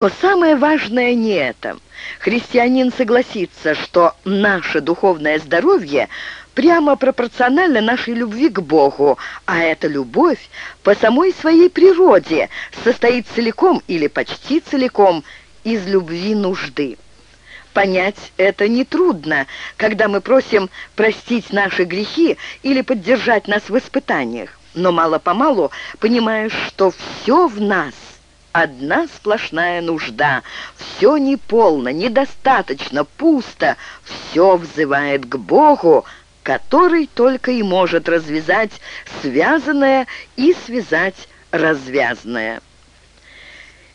Но самое важное не это. Христианин согласится, что наше духовное здоровье прямо пропорционально нашей любви к Богу, а эта любовь по самой своей природе состоит целиком или почти целиком из любви нужды. Понять это нетрудно, когда мы просим простить наши грехи или поддержать нас в испытаниях. Но мало-помалу понимаешь, что все в нас одна сплошная нужда. Все неполно, недостаточно, пусто. Все взывает к Богу, который только и может развязать связанное и связать развязанное.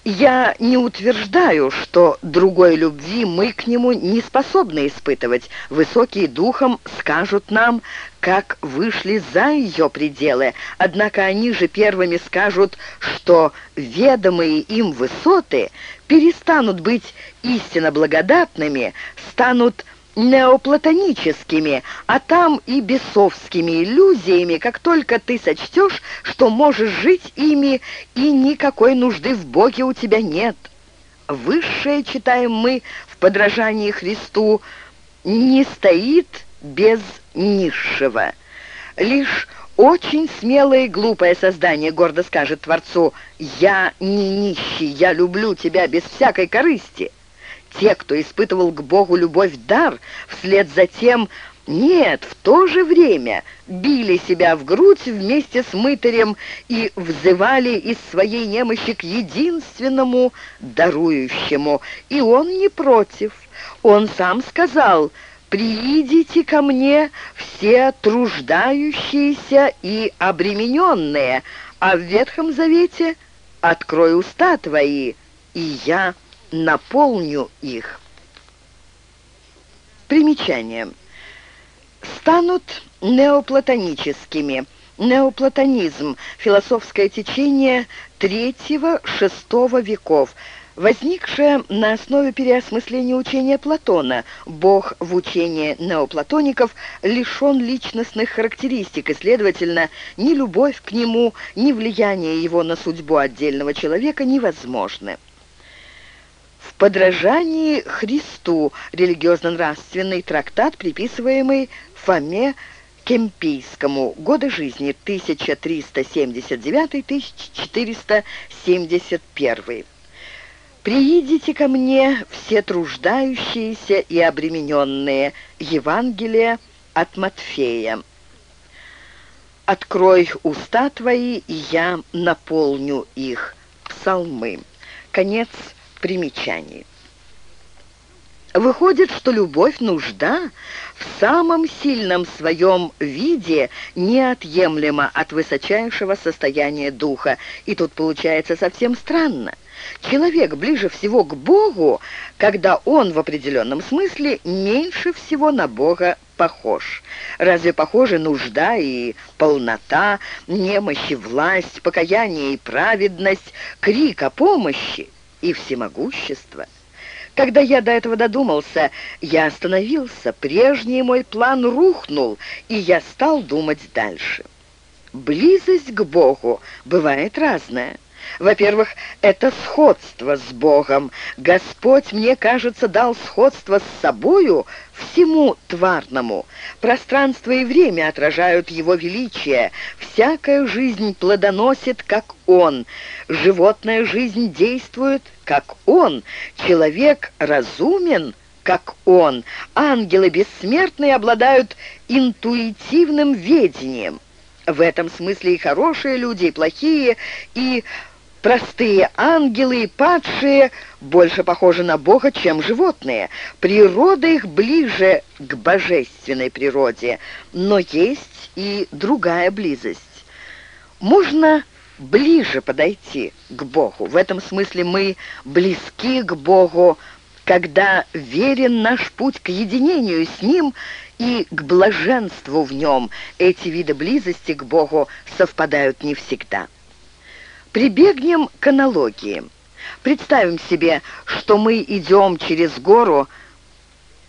Я не утверждаю, что другой любви мы к нему не способны испытывать. Высокие духом скажут нам, как вышли за ее пределы, однако они же первыми скажут, что ведомые им высоты перестанут быть истинно благодатными, станут неоплатоническими, а там и бесовскими иллюзиями, как только ты сочтешь, что можешь жить ими, и никакой нужды в Боге у тебя нет. Высшее, читаем мы в подражании Христу, не стоит без низшего. Лишь очень смелое и глупое создание гордо скажет Творцу «Я не нищий, я люблю тебя без всякой корысти». Те, кто испытывал к Богу любовь дар, вслед за тем нет, в то же время били себя в грудь вместе с мытарем и взывали из своей немощи к единственному дарующему. И он не против. Он сам сказал «Приидите ко мне все труждающиеся и обремененные, а в Ветхом Завете «Открой уста твои, и я наполню их». Примечание. Станут неоплатоническими. Неоплатонизм – философское течение III-VI веков – возникшая на основе переосмысления учения Платона. Бог в учении неоплатоников лишен личностных характеристик, и, следовательно, ни любовь к нему, ни влияние его на судьбу отдельного человека невозможны. В подражании Христу религиозно-нравственный трактат, приписываемый Фоме Кемпийскому, годы жизни 1379-1471. «Приидите ко мне все труждающиеся и обремененные» Евангелие от Матфея. «Открой уста твои, и я наполню их» Псалмы. Конец примечаний. Выходит, что любовь, нужда в самом сильном своем виде неотъемлема от высочайшего состояния духа. И тут получается совсем странно. Человек ближе всего к Богу, когда он в определенном смысле меньше всего на Бога похож. Разве похожи нужда и полнота, немощь и власть, покаяние и праведность, крик о помощи и всемогущество? Когда я до этого додумался, я остановился, прежний мой план рухнул, и я стал думать дальше. Близость к Богу бывает разная. Во-первых, это сходство с Богом. Господь, мне кажется, дал сходство с собою всему тварному. Пространство и время отражают его величие. Всякая жизнь плодоносит, как он. Животная жизнь действует, как он. Человек разумен, как он. Ангелы бессмертные обладают интуитивным ведением. В этом смысле и хорошие люди, и плохие, и Простые ангелы и падшие больше похожи на Бога, чем животные. Природа их ближе к божественной природе, но есть и другая близость. Можно ближе подойти к Богу. В этом смысле мы близки к Богу, когда верен наш путь к единению с Ним и к блаженству в Нем. Эти виды близости к Богу совпадают не всегда. Прибегнем к аналогии. Представим себе, что мы идем через гору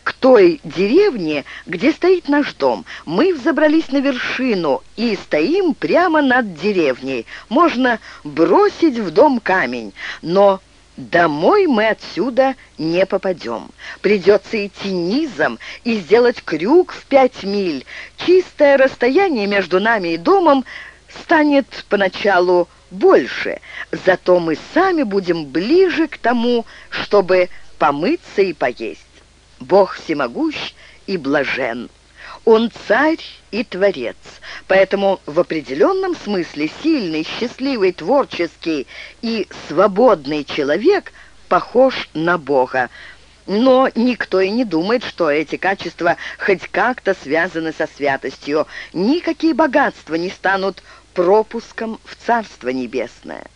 к той деревне, где стоит наш дом. Мы взобрались на вершину и стоим прямо над деревней. Можно бросить в дом камень, но Домой мы отсюда не попадем. Придется идти низом и сделать крюк в пять миль. Чистое расстояние между нами и домом станет поначалу больше, зато мы сами будем ближе к тому, чтобы помыться и поесть. Бог всемогущ и блажен. Он царь и творец, поэтому в определенном смысле сильный, счастливый, творческий и свободный человек похож на Бога. Но никто и не думает, что эти качества хоть как-то связаны со святостью. Никакие богатства не станут пропуском в Царство Небесное.